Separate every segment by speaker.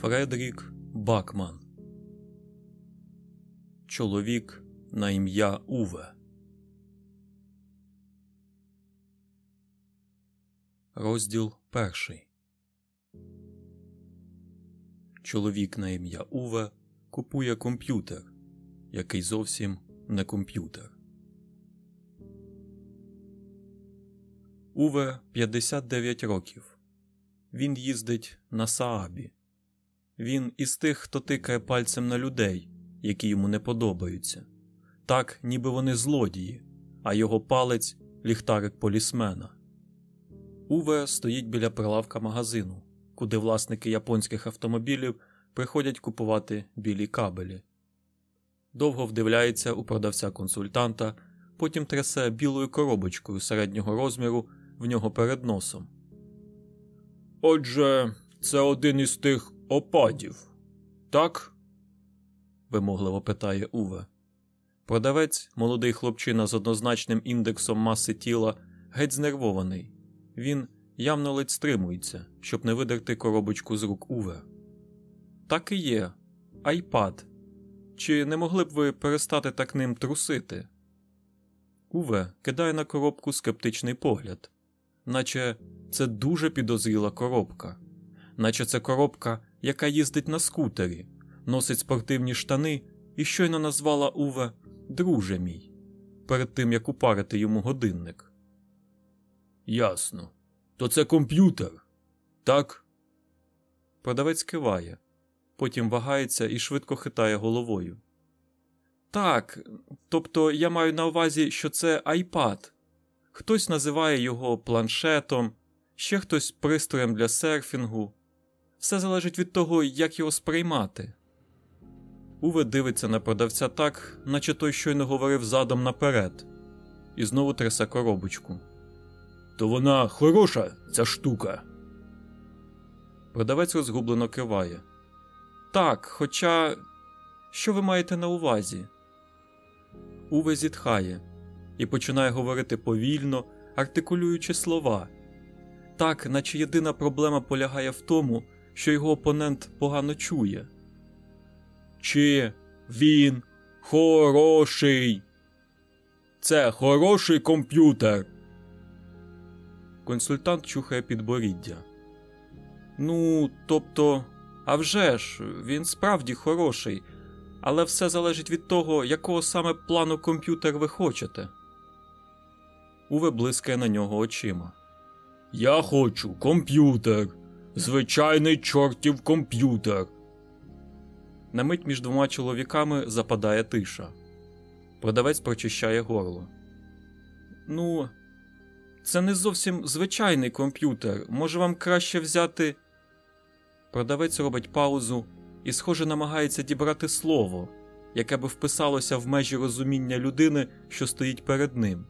Speaker 1: Фредрік Бакман. Чоловік на ім'я Уве. Розділ перший. Чоловік на ім'я Уве купує комп'ютер, який зовсім не комп'ютер. Уве 59 років. Він їздить на Саабі. Він із тих, хто тикає пальцем на людей, які йому не подобаються, так, ніби вони злодії, а його палець ліхтарик полісмена. Уве стоїть біля прилавка магазину, куди власники японських автомобілів приходять купувати білі кабелі. Довго вдивляється у продавця консультанта, потім трясе білою коробочкою середнього розміру в нього перед носом. Отже, це один із тих опадів, так? вимогливо питає Уве. Продавець, молодий хлопчина з однозначним індексом маси тіла, геть знервований. Він явно ледь стримується, щоб не видерти коробочку з рук Уве. Так і є. Айпад. Чи не могли б ви перестати так ним трусити? Уве кидає на коробку скептичний погляд, наче це дуже підозріла коробка, наче це коробка, яка їздить на скутері, носить спортивні штани і щойно назвала Уве Друже мій, перед тим як упарити йому годинник. Ясно. То це комп'ютер, так? Продавець киває, потім вагається і швидко хитає головою. Так, тобто я маю на увазі, що це айпад. Хтось називає його планшетом, ще хтось пристроєм для серфінгу. Все залежить від того, як його сприймати. Уве дивиться на продавця так, наче той щойно говорив задом наперед, і знову трясе коробочку. То вона хороша, ця штука. Продавець розгублено киває. Так, хоча. Що ви маєте на увазі? Уве зітхає і починає говорити повільно, артикулюючи слова. Так, наче єдина проблема полягає в тому, що його опонент погано чує. Чи він хороший? Це хороший комп'ютер. Консультант чухає підборіддя. Ну, тобто, а вже ж, він справді хороший, але все залежить від того, якого саме плану комп'ютер ви хочете. Уве блискає на нього очима. Я хочу комп'ютер. Звичайний чортів комп'ютер. На мить між двома чоловіками западає тиша. Продавець прочищає горло. Ну, це не зовсім звичайний комп'ютер. Може, вам краще взяти. Продавець робить паузу і, схоже, намагається дібрати слово, яке би вписалося в межі розуміння людини, що стоїть перед ним.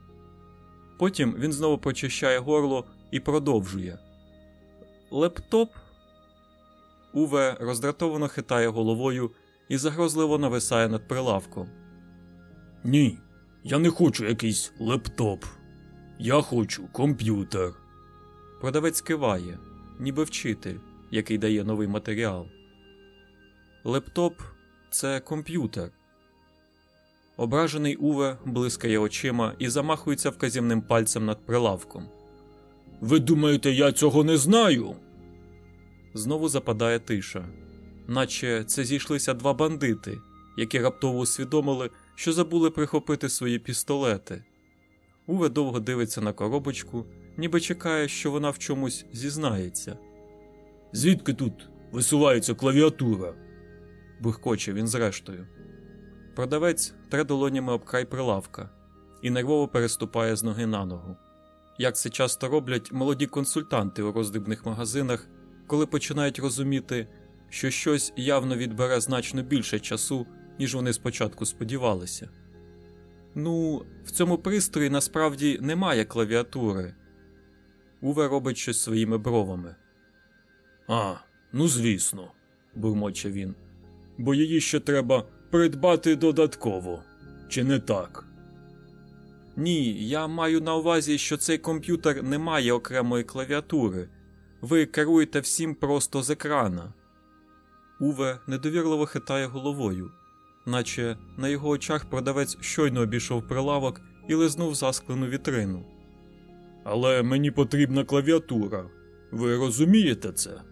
Speaker 1: Потім він знову прочищає горло і продовжує. Лептоп. Уве роздратовано хитає головою і загрозливо нависає над прилавком. Ні, я не хочу якийсь лептоп. Я хочу комп'ютер. Продавець киває, ніби вчитель, який дає новий матеріал. Лептоп це комп'ютер. Ображений Уве блискає очима і замахується вказівним пальцем над прилавком. Ви думаєте, я цього не знаю? Знову западає тиша, наче це зійшлися два бандити, які раптово усвідомили, що забули прихопити свої пістолети. Уве довго дивиться на коробочку, ніби чекає, що вона в чомусь зізнається. Звідки тут висувається клавіатура? буркоче він зрештою. Продавець тре долонями об край прилавка і нервово переступає з ноги на ногу. Як це часто роблять молоді консультанти у роздрібних магазинах, коли починають розуміти, що щось явно відбере значно більше часу, ніж вони спочатку сподівалися. Ну, в цьому пристрої насправді немає клавіатури. Уве робить щось своїми бровами. А, ну звісно, бурмоче він. Бо її ще треба придбати додатково, чи не так? Ні, я маю на увазі, що цей комп'ютер не має окремої клавіатури. Ви керуєте всім просто з екрана. Уве недовірливо хитає головою, наче на його очах продавець щойно обійшов прилавок і лизнув засклену вітрину. Але мені потрібна клавіатура. Ви розумієте це?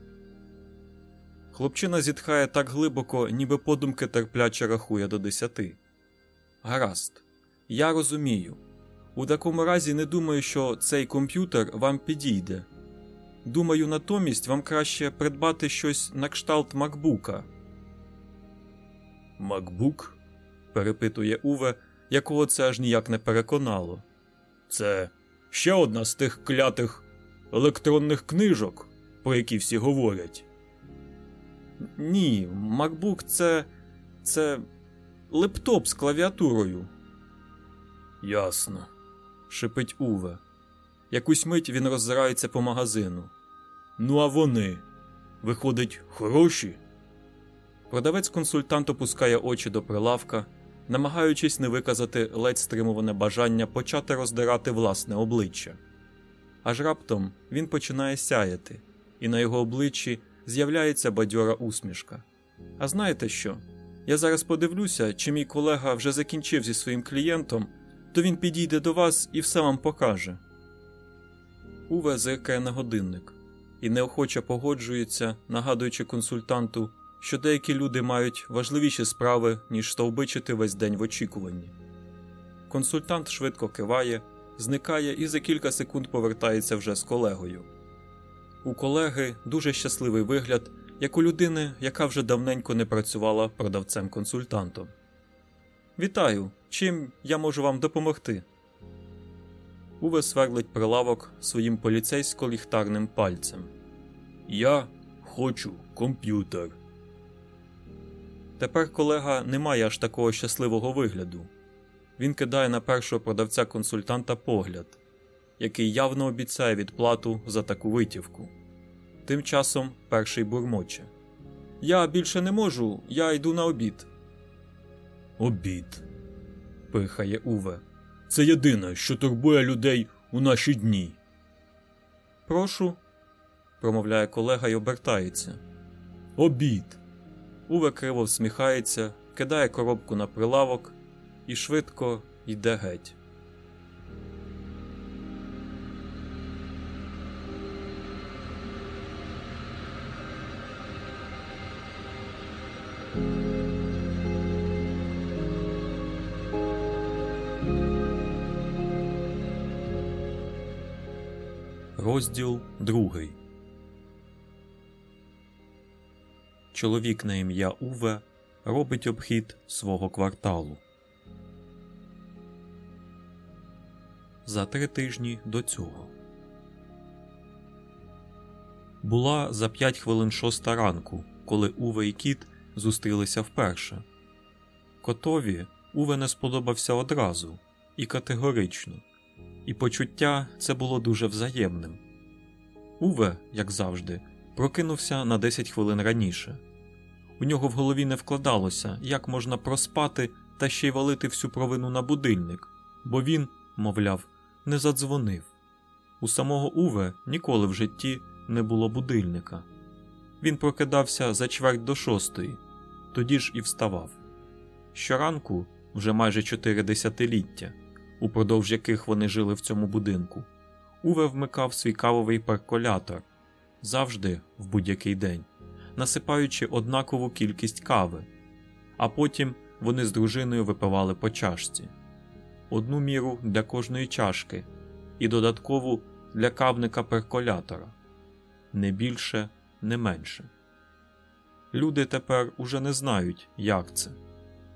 Speaker 1: Хлопчина зітхає так глибоко, ніби подумки терпляче рахує до десяти. Гаразд, я розумію. У такому разі не думаю, що цей комп'ютер вам підійде. Думаю, натомість вам краще придбати щось на кшталт макбука. Макбук? перепитує Уве, якого це аж ніяк не переконало. Це ще одна з тих клятих електронних книжок, про які всі говорять. Ні, MacBook це. це лептоп з клавіатурою. Ясно, шипить Уве. Якусь мить він роззирається по магазину. Ну, а вони, виходить, хороші. Продавець-консультант опускає очі до прилавка, намагаючись не виказати ледь стримуване бажання почати роздирати власне обличчя. Аж раптом він починає сяяти, і на його обличчі з'являється бадьора усмішка. А знаєте що? Я зараз подивлюся, чи мій колега вже закінчив зі своїм клієнтом, то він підійде до вас і все вам покаже. Уве зиркає на годинник і неохоче погоджується, нагадуючи консультанту, що деякі люди мають важливіші справи, ніж стовбичити весь день в очікуванні. Консультант швидко киває, зникає і за кілька секунд повертається вже з колегою. У колеги дуже щасливий вигляд, як у людини, яка вже давненько не працювала продавцем-консультантом. Вітаю! Чим я можу вам допомогти? Уве сверлить прилавок своїм поліцейсько-ліхтарним пальцем. Я хочу комп'ютер. Тепер колега не має аж такого щасливого вигляду. Він кидає на першого продавця консультанта погляд, який явно обіцяє відплату за таку витівку. Тим часом перший бурмоче. Я більше не можу, я йду на обід. Обід. пихає Уве. Це єдине, що турбує людей у наші дні. Прошу, промовляє колега і обертається. Обід. Уве криво всміхається, кидає коробку на прилавок і швидко йде геть. Розділ другий. Чоловік на ім'я Уве робить обхід свого кварталу. За три тижні до цього була за п'ять хвилин шоста ранку, коли Уве і кіт зустрілися вперше. Котові Уве не сподобався одразу і категорично, і почуття це було дуже взаємним. Уве, як завжди, прокинувся на 10 хвилин раніше. У нього в голові не вкладалося, як можна проспати та ще й валити всю провину на будильник, бо він, мовляв, не задзвонив. У самого Уве ніколи в житті не було будильника. Він прокидався за чверть до шостої, тоді ж і вставав. Щоранку, вже майже чотири десятиліття, упродовж яких вони жили в цьому будинку, Уве вмикав свій кавовий перколятор завжди в будь-який день, насипаючи однакову кількість кави, а потім вони з дружиною випивали по чашці одну міру для кожної чашки і додаткову для кавника перколятора не більше, не менше. Люди тепер уже не знають, як це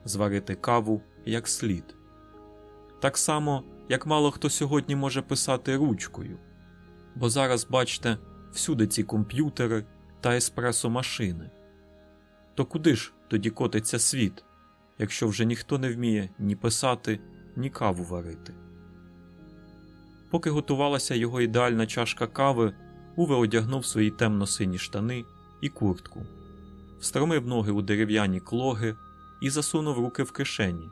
Speaker 1: зварити каву як слід. Так само, як мало хто сьогодні може писати ручкою. Бо зараз, бачите, всюди ці комп'ютери та еспресо-машини. То куди ж тоді котиться світ, якщо вже ніхто не вміє ні писати, ні каву варити? Поки готувалася його ідеальна чашка кави, Уве одягнув свої темно-сині штани і куртку, встромив ноги у дерев'яні клоги і засунув руки в кишені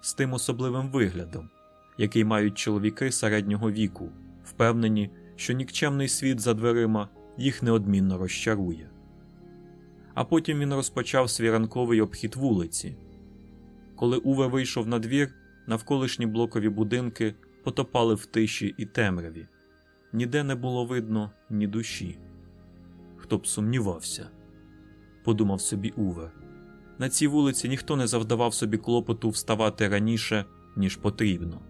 Speaker 1: з тим особливим виглядом, який мають чоловіки середнього віку, впевнені, що нікчемний світ за дверима їх неодмінно розчарує. а потім він розпочав свій ранковий обхід вулиці. Коли Уве вийшов на двір, навколишні блокові будинки потопали в тиші і темряві. Ніде не було видно ні душі. Хто б сумнівався, подумав собі Уве. На цій вулиці ніхто не завдавав собі клопоту вставати раніше, ніж потрібно.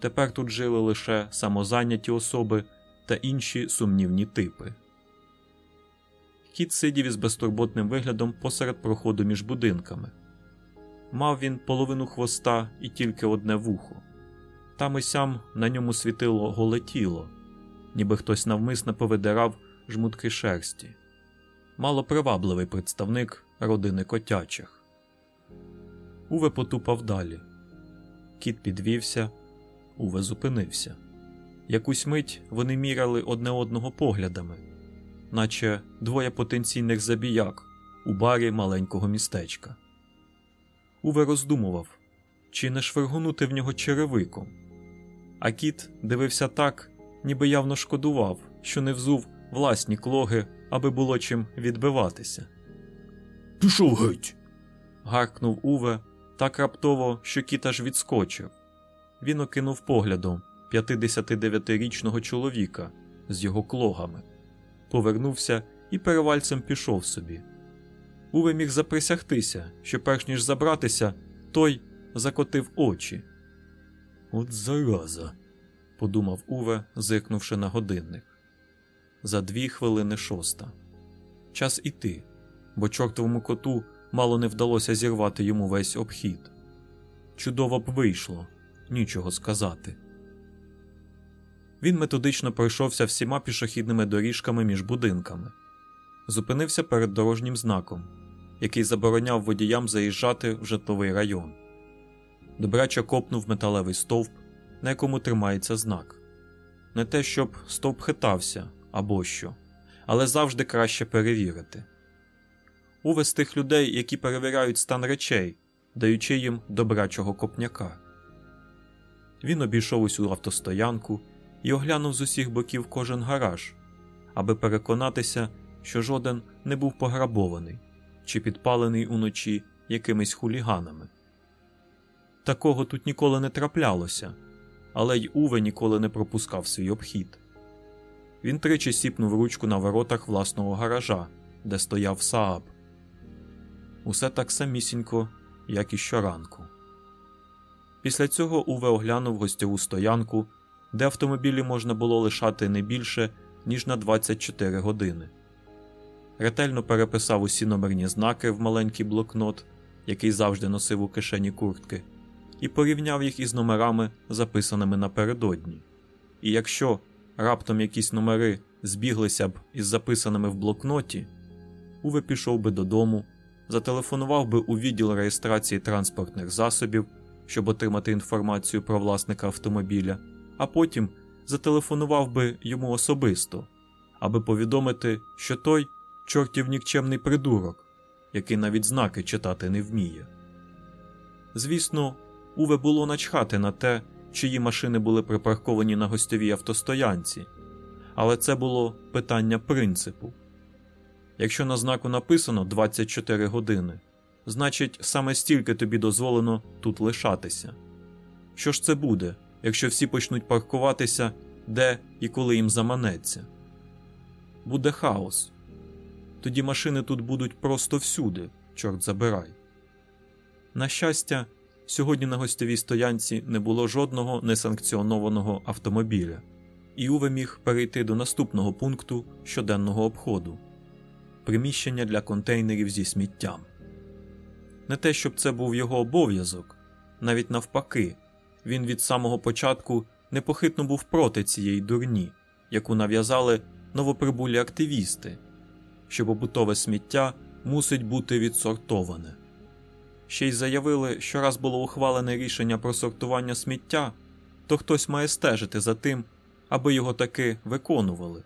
Speaker 1: Тепер тут жили лише самозайняті особи та інші сумнівні типи. Кіт сидів із безтурботним виглядом посеред проходу між будинками. Мав він половину хвоста і тільки одне вухо. Там і сям на ньому світило голе тіло, ніби хтось навмисно повидирав жмутки шерсті. Малопривабливий представник родини котячих. Уве потупав далі. Кіт підвівся, Уве зупинився. Якусь мить вони міряли одне одного поглядами, наче двоє потенційних забіяк у барі маленького містечка. Уве роздумував, чи не швиргонути в нього черевиком. А кіт дивився так, ніби явно шкодував, що не взув власні клоги, аби було чим відбиватися.
Speaker 2: Пішов геть.
Speaker 1: гаркнув Уве так раптово, що кіт аж відскочив. Він окинув поглядом 59-річного чоловіка з його клогами, повернувся і перевальцем пішов собі. Уве міг заприсягтися, що перш ніж забратися, той закотив очі.
Speaker 2: От зараза,
Speaker 1: подумав Уве, зиркнувши на годинник. За дві хвилини шоста. Час іти, бо чортовому коту мало не вдалося зірвати йому весь обхід. Чудово б вийшло, нічого сказати. Він методично пройшовся всіма пішохідними доріжками між будинками, зупинився перед дорожнім знаком, який забороняв водіям заїжджати в житловий район. Добряче копнув металевий стовп, на якому тримається знак. Не те, щоб стовп хитався або що, але завжди краще перевірити. Уве тих людей, які перевіряють стан речей, даючи їм добрачого копняка. Він обійшов усю автостоянку і оглянув з усіх боків кожен гараж, аби переконатися, що жоден не був пограбований чи підпалений уночі якимись хуліганами. Такого тут ніколи не траплялося, але й Уве ніколи не пропускав свій обхід. Він тричі сіпнув ручку на воротах власного гаража, де стояв Сааб. Усе так самісінько, як і щоранку. Після цього Уве оглянув гостьову стоянку, де автомобілі можна було лишати не більше, ніж на 24 години. Ретельно переписав усі номерні знаки в маленький блокнот, який завжди носив у кишені куртки, і порівняв їх із номерами, записаними напередодні. І якщо раптом якісь номери збіглися б із записаними в блокноті, Уве пішов би додому, зателефонував би у відділ реєстрації транспортних засобів, щоб отримати інформацію про власника автомобіля, а потім зателефонував би йому особисто, аби повідомити, що той чортів нікчемний придурок, який навіть знаки читати не вміє. Звісно, Уве було начхати на те, чиї машини були припарковані на гостьовій автостоянці, але це було питання принципу. Якщо на знаку написано 24 години, значить саме стільки тобі дозволено тут лишатися. Що ж це буде, якщо всі почнуть паркуватися де і коли їм заманеться? Буде хаос. Тоді машини тут будуть просто всюди, чорт забирай. На щастя, сьогодні на гостьовій стоянці не було жодного несанкціонованого автомобіля, і Уве міг перейти до наступного пункту щоденного обходу приміщення для контейнерів зі сміттям. Не те, щоб це був його обов'язок, навіть навпаки, він від самого початку непохитно був проти цієї дурні, яку нав'язали новоприбулі активісти, що побутове сміття мусить бути відсортоване. Ще й заявили, що раз було ухвалене рішення про сортування сміття, то хтось має стежити за тим, аби його таки виконували.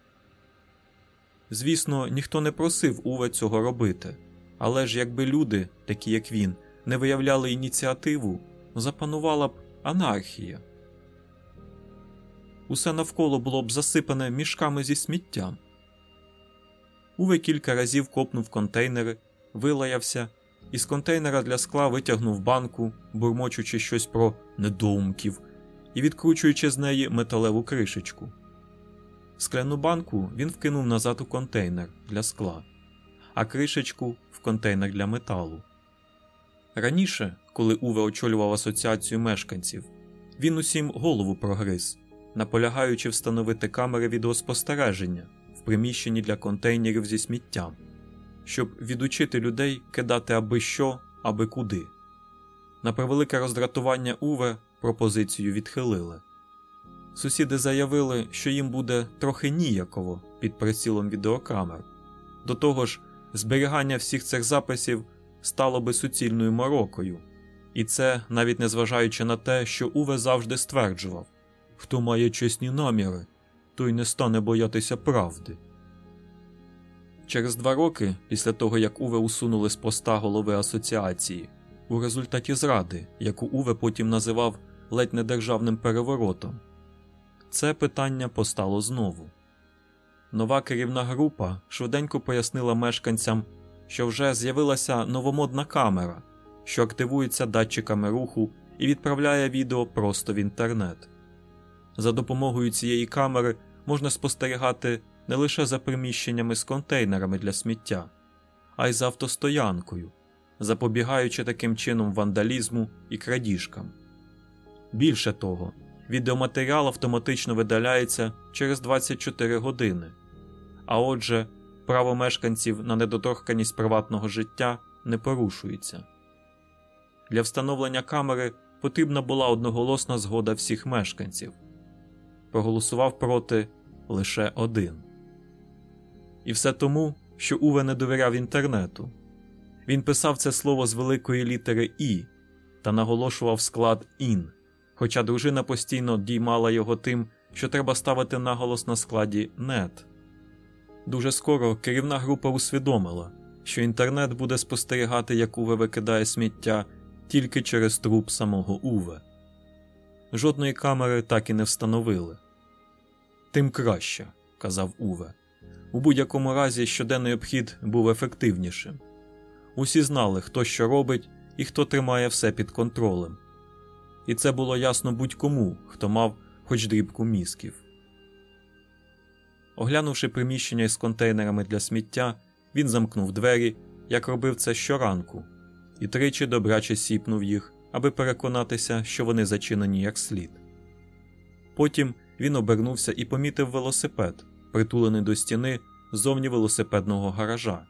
Speaker 1: Звісно, ніхто не просив Уве цього робити, але ж якби люди, такі як він, не виявляли ініціативу, запанувала б анархія. Усе навколо було б засипане мішками зі сміттям. Уве кілька разів копнув контейнери, вилаявся і з контейнера для скла витягнув банку, бурмочучи щось про недоумків і відкручуючи з неї металеву кришечку. Скляну банку він вкинув назад у контейнер для скла, а кришечку в контейнер для металу. Раніше, коли Уве очолював асоціацію мешканців, він усім голову прогриз, наполягаючи встановити камери відеоспостереження в приміщенні для контейнерів зі сміттям, щоб відучити людей кидати аби що, аби куди. На превелике роздратування Уве пропозицію відхилили. Сусіди заявили, що їм буде трохи ніяково під прицілом відеокамер. До того ж, зберігання всіх цих записів стало би суцільною морокою, і це навіть незважаючи на те, що Уве завжди стверджував хто має чесні наміри, той не стане боятися правди. Через два роки, після того як Уве усунули з поста голови асоціації, у результаті зради, яку Уве потім називав ледь не державним переворотом, це питання постало знову. Нова керівна група швиденько пояснила мешканцям, що вже з'явилася новомодна камера, що активується датчиками руху і відправляє відео просто в інтернет. За допомогою цієї камери можна спостерігати не лише за приміщеннями з контейнерами для сміття, а й за автостоянкою, запобігаючи таким чином вандалізму і крадіжкам. Більше того, відеоматеріал автоматично видаляється через 24 години, а отже, право мешканців на недоторканість приватного життя не порушується. Для встановлення камери потрібна була одноголосна згода всіх мешканців. Проголосував проти лише один. І все тому, що Уве не довіряв інтернету. Він писав це слово з великої літери І та наголошував склад ін, хоча дружина постійно діймала його тим, що треба ставити наголос на складі нет. Дуже скоро керівна група усвідомила, що інтернет буде спостерігати, як Уве викидає сміття тільки через труп самого Уве. Жодної камери так і не встановили. Тим краще, казав Уве. У будь-якому разі щоденний обхід був ефективнішим. Усі знали, хто що робить і хто тримає все під контролем. І це було ясно будь-кому, хто мав хоч дрібку мізків. Оглянувши приміщення із контейнерами для сміття, він замкнув двері, як робив це щоранку, і тричі добряче сіпнув їх, аби переконатися, що вони зачинені як слід. Потім він обернувся і помітив велосипед, притулений до стіни зовні велосипедного гаража.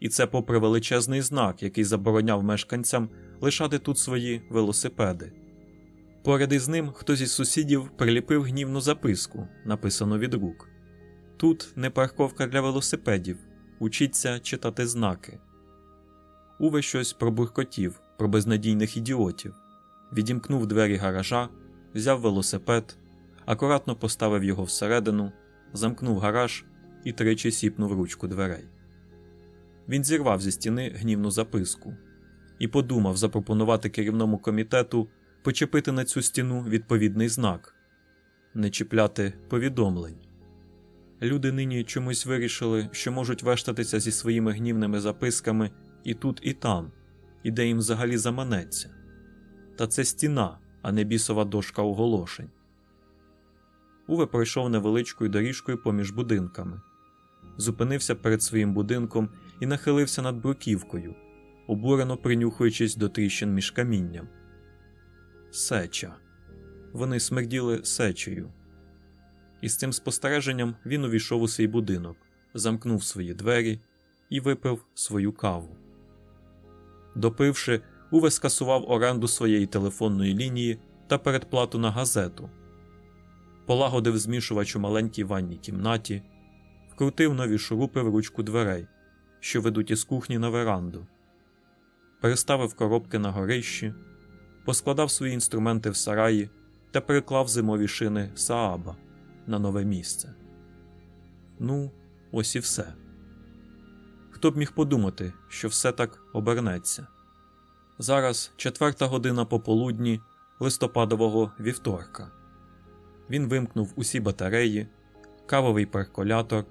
Speaker 1: І це попри величезний знак, який забороняв мешканцям лишати тут свої велосипеди. Поряд із ним хтось із сусідів приліпив гнівну записку, написану від рук. Тут не парковка для велосипедів, учіться читати знаки. Уве щось пробуркотів про безнадійних ідіотів, відімкнув двері гаража, взяв велосипед, акуратно поставив його всередину, замкнув гараж і тричі сіпнув ручку дверей. Він зірвав зі стіни гнівну записку і подумав запропонувати керівному комітету почепити на цю стіну відповідний знак не чіпляти повідомлень. Люди нині чомусь вирішили, що можуть вештатися зі своїми гнівними записками і тут, і там, і де їм взагалі заманеться. Та це стіна, а не бісова дошка оголошень. Уве пройшов невеличкою доріжкою поміж будинками, зупинився перед своїм будинком і нахилився над бруківкою, обурено принюхуючись до тріщин між камінням. Сеча. Вони смерділи сечею. І з цим спостереженням він увійшов у свій будинок, замкнув свої двері і випив свою каву. Допивши, Уве скасував оренду своєї телефонної лінії та передплату на газету, полагодив змішувач у маленькій ванній кімнаті, вкрутив нові шурупи в ручку дверей, що ведуть із кухні на веранду, переставив коробки на горищі, поскладав свої інструменти в сараї та переклав зимові шини Сааба на нове місце. Ну, ось і все. Хто б міг подумати, що все так обернеться. Зараз четверта година пополудні листопадового вівторка. Він вимкнув усі батареї, кавовий перколятор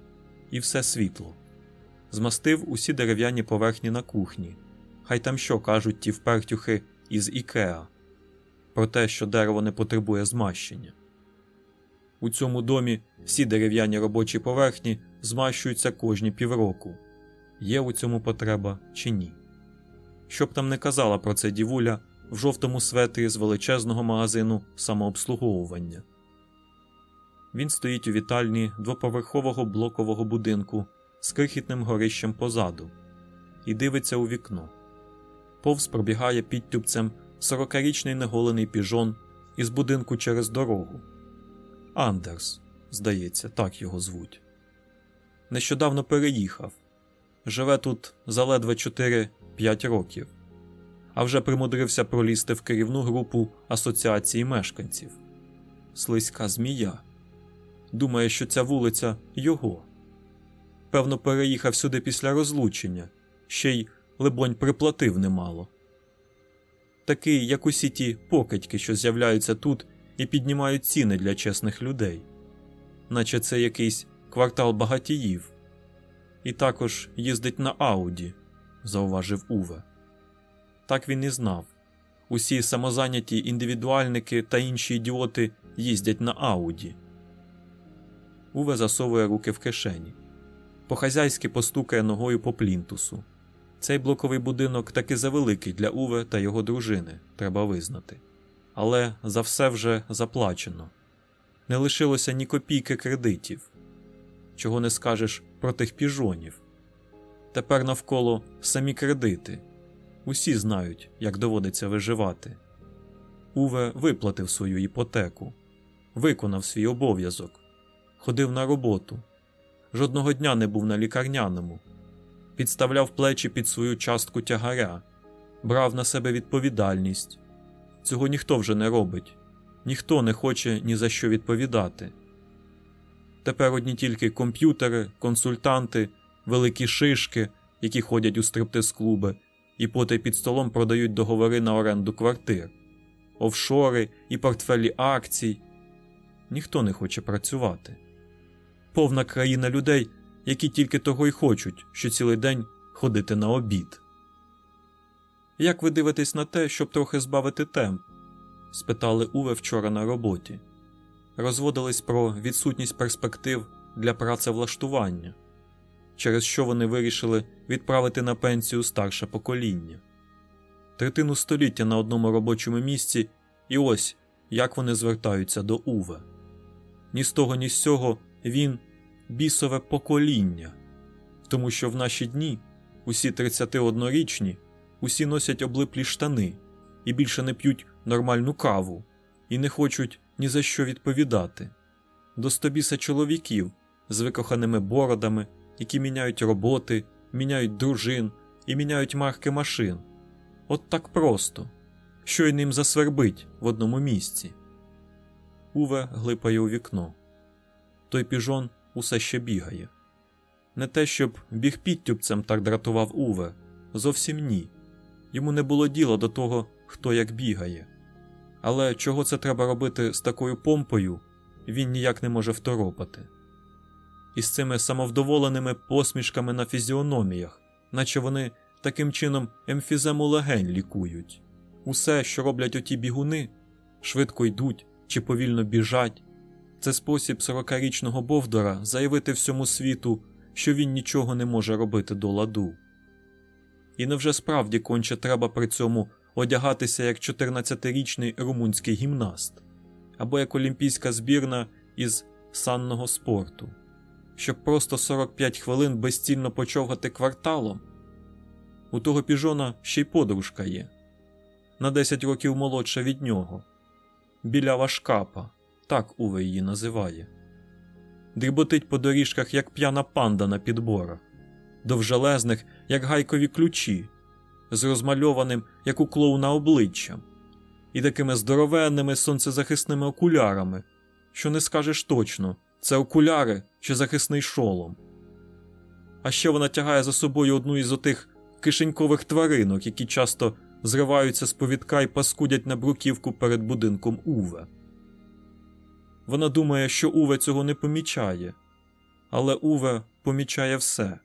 Speaker 1: і все світло, змастив усі дерев'яні поверхні на кухні. Хай там що кажуть ті впертюхи із Ікеа про те, що дерево не потребує змащення. У цьому домі всі дерев'яні робочі поверхні змащуються кожні півроку. Є у цьому потреба чи ні. Щоб там не казала про це дівуля в жовтому светрі з величезного магазину самообслуговування. Він стоїть у вітальні двоповерхового блокового будинку з крихітним горищем позаду і дивиться у вікно. Повз пробігає підтюбцем сорокарічний неголений піжон із будинку через дорогу. Андерс, здається, так його звуть. Нещодавно переїхав. Живе тут заледве 4-5 років, а вже примудрився пролізти в керівну групу асоціації мешканців. Слизька змія. Думає, що ця вулиця його. Певно, переїхав сюди після розлучення, ще й, либонь, приплатив немало. Такий, як усі ті покидьки, що з'являються тут і піднімають ціни для чесних людей, наче це якийсь квартал багатіїв, і також їздить на Ауді, зауважив Уве. Так він і знав. Усі самозайняті індивідуальники та інші ідіоти їздять на Ауді. Уве засовує руки в кишені. По-хазяйськи постукає ногою по плінтусу. Цей блоковий будинок таки завеликий для Уве та його дружини, треба визнати. Але за все вже заплачено. Не лишилося ні копійки кредитів. Чого не скажеш про тих піжонів. Тепер навколо самі кредити. Усі знають, як доводиться виживати. Уве виплатив свою іпотеку, виконав свій обов'язок, ходив на роботу. Жодного дня не був на лікарняному, підставляв плечі під свою частку тягаря, брав на себе відповідальність. Цього ніхто вже не робить, ніхто не хоче ні за що відповідати. Тепер одні тільки комп'ютери, консультанти, великі шишки, які ходять у стриптиз-клуби, і потай під столом продають договори на оренду квартир, офшори і портфелі акцій. Ніхто не хоче працювати. Повна країна людей, які тільки того й хочуть, що цілий день ходити на обід. Як ви дивитесь на те, щоб трохи збавити темп? спитали Уве вчора на роботі. Розводились про відсутність перспектив для працевлаштування, через що вони вирішили відправити на пенсію старше покоління. Третину століття на одному робочому місці, і ось як вони звертаються до Уве. Ні з того, ні з цього він бісове покоління, тому що в наші дні усі 31-річні усі носять облиплі штани і більше не п'ють нормальну каву, і не хочуть ні за що відповідати. До стобіса чоловіків з викоханими бородами, які міняють роботи, міняють дружин і міняють марки машин. От так просто, що й ним засвербить в одному місці. Уве глипає у вікно. Той піжон усе ще бігає. Не те, щоб біг підтюбцем так дратував Уве, зовсім ні. Йому не було діла до того, хто як бігає. Але чого це треба робити з такою помпою, він ніяк не може второпати. І з цими самовдоволеними посмішками на фізіономіях, наче вони таким чином емфізему легень лікують. Усе, що роблять оті бігуни, швидко йдуть чи повільно біжать, це спосіб сорокарічного Бовдора заявити всьому світу, що він нічого не може робити до ладу. І невже справді конче треба при цьому одягатися як 14-річний румунський гімнаст або як олімпійська збірна із санного спорту, щоб просто 45 хвилин безцільно почовгати кварталом? У того піжона ще й подружка є на 10 років молодша від нього, білява шкапа, так Уве її називає. Дріботить по доріжках, як п'яна панда на підборах, довжелезних, як гайкові ключі, з розмальованим, як у клоуна обличчям, і такими здоровенними сонцезахисними окулярами, що не скажеш точно, це окуляри чи захисний шолом. А ще вона тягає за собою одну із отих кишенькових тваринок, які часто зриваються з повідка і паскудять на бруківку перед будинком Уве. Вона думає, що Уве цього не помічає, але Уве помічає все.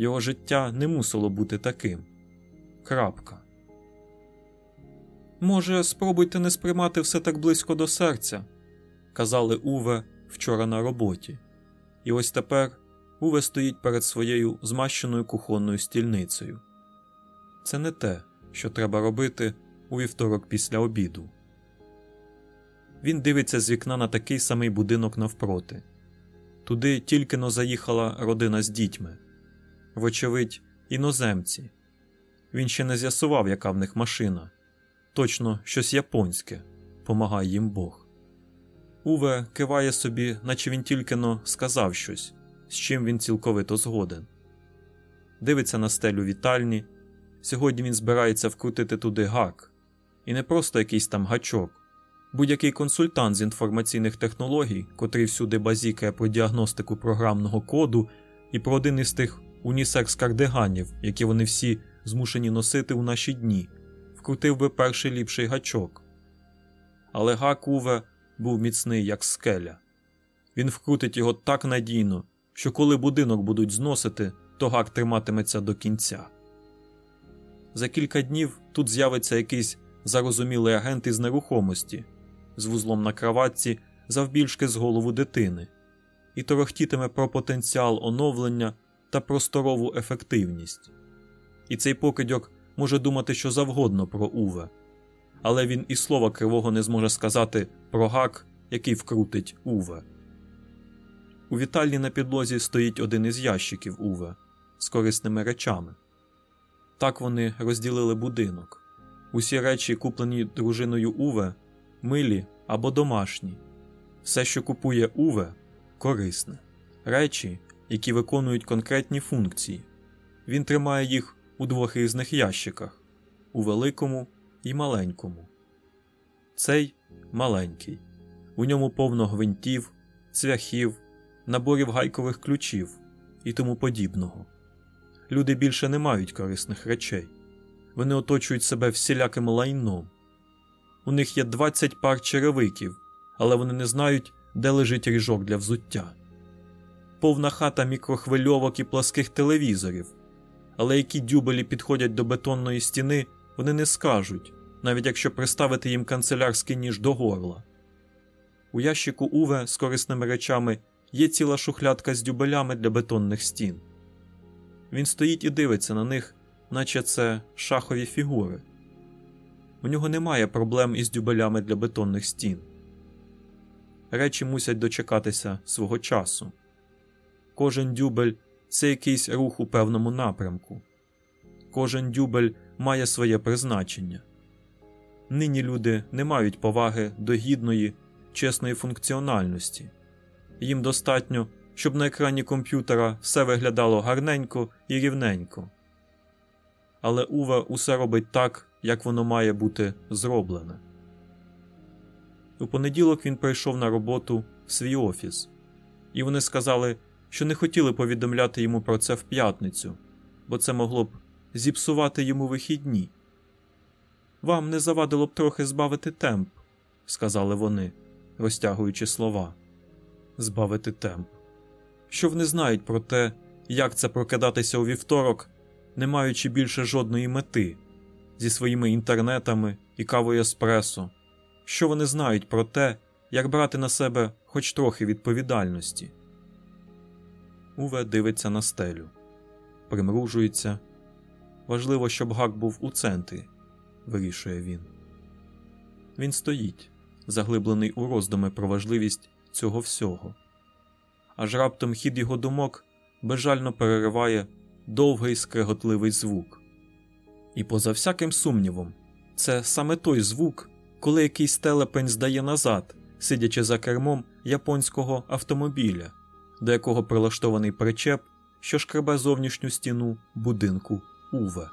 Speaker 1: Його життя не мусило бути таким. Крапка. Може, спробуйте не сприймати все так близько до серця, казали Уве вчора на роботі. І ось тепер Уве стоїть перед своєю змащеною кухонною стільницею. Це не те, що треба робити у вівторок після обіду. Він дивиться з вікна на такий самий будинок навпроти. Туди тільки но заїхала родина з дітьми, вочевидь, іноземці. Він ще не з'ясував, яка в них машина. Точно щось японське, помагає їм Бог. Уве киває собі, наче він тільки но сказав щось, з чим він цілковито згоден. Дивиться на стелю вітальні. Сьогодні він збирається вкрутити туди гак, і не просто якийсь там гачок. Будь-який консультант з інформаційних технологій, котрий всюди базікає про діагностику програмного коду і про один із тих унісекс кардиганів, які вони всі змушені носити у наші дні, вкрутив би перший ліпший гачок. Але гак Уве був міцний, як скеля. Він вкрутить його так надійно, що коли будинок будуть зносити, то гак триматиметься до кінця. За кілька днів тут з'явиться якийсь зарозумілий агент із нерухомості з вузлом на кроватці завбільшки з голову дитини, і торохтітиме про потенціал оновлення та просторову ефективність. І цей покидьок може думати що завгодно про Уве, але він і слова кривого не зможе сказати про гак, який вкрутить Уве. У вітальні на підлозі стоїть один із ящиків Уве з корисними речами. Так вони розділили будинок. Усі речі, куплені дружиною Уве, милі або домашні. Все, що купує Уве, корисне. Речі, які виконують конкретні функції. Він тримає їх у двох різних ящиках у великому і маленькому. Цей маленький. У ньому повно гвинтів, цвяхів, наборів гайкових ключів і тому подібного. Люди більше не мають корисних речей. Вони оточують себе всіляким лайном. У них є 20 пар черевиків, але вони не знають, де лежить ріжок для взуття. Повна хата мікрохвильовок і пласких телевізорів, але які дюбелі підходять до бетонної стіни, вони не скажуть, навіть якщо приставити їм канцелярський ніж до горла. У ящику Уве з корисними речами є ціла шухлядка з дюбелями для бетонних стін. Він стоїть і дивиться на них, наче це шахові фігури. У нього немає проблем із дюбелями для бетонних стін. Речі мусять дочекатися свого часу. Кожен дюбель це якийсь рух у певному напрямку. Кожен дюбель має своє призначення. Нині люди не мають поваги до гідної, чесної функціональності. Їм достатньо, щоб на екрані комп'ютера все виглядало гарненько і рівненько. Але Уве усе робить так, як воно має бути зроблене. У понеділок він прийшов на роботу в свій офіс, і вони сказали, що не хотіли повідомляти йому про це в п'ятницю, бо це могло б зіпсувати йому вихідні. Вам не завадило б трохи збавити темп, сказали вони, розтягуючи слова. Збавити темп. Що вони знають про те, як це прокидатися у вівторок, не маючи більше жодної мети зі своїми інтернетами і кавою еспресо, що вони знають про те, як брати на себе хоч трохи відповідальності. Уве дивиться на стелю, примружується. Важливо, щоб гак був у центрі, вирішує він. Він стоїть, заглиблений у роздуми про важливість цього всього. Аж раптом хід його думок безжально перериває довгий скреготливий звук. І, поза всяким сумнівом, це саме той звук, коли якийсь телепень здає назад, сидячи за кермом японського автомобіля, до якого прилаштований причеп, що шкребе зовнішню стіну будинку Уве.